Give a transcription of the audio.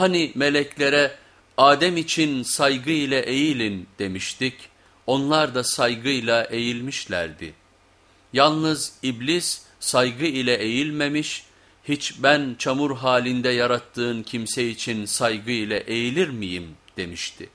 Hani meleklere Adem için saygı ile eğilin demiştik, onlar da saygıyla eğilmişlerdi. Yalnız iblis saygı ile eğilmemiş, hiç ben çamur halinde yarattığın kimse için saygı ile eğilir miyim demişti.